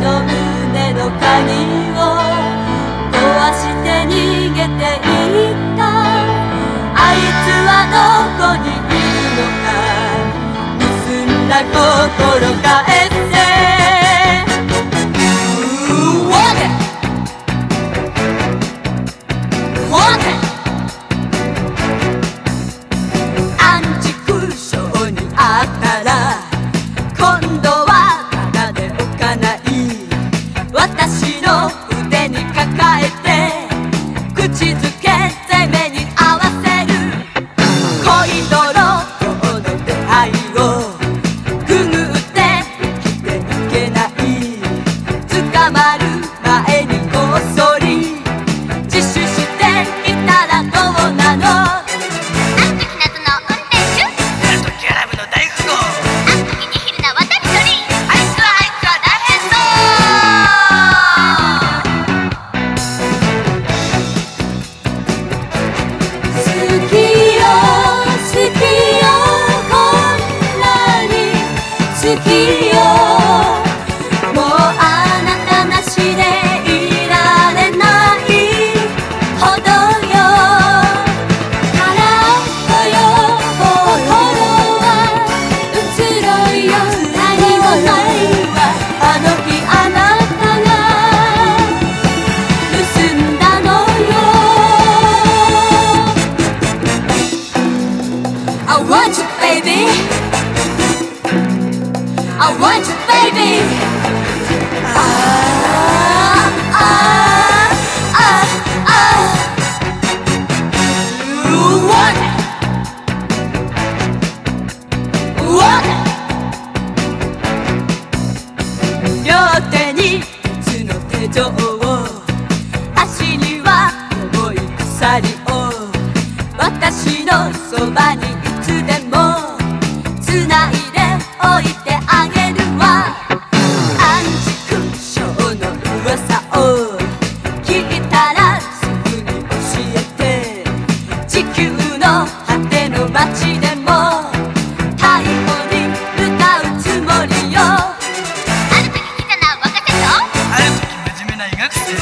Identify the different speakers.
Speaker 1: の胸の鍵を壊して逃げていった。あいつはどこにいるのか。盗んだ心返せ「What? のそばにいつでもつないでおいてあげるわ。安畜症の噂を聞いたらすぐに教えて。地球の果ての街でも太鼓に向かうつもりよ。あ
Speaker 2: る時キザな若手と
Speaker 1: ある時真面目な医学生。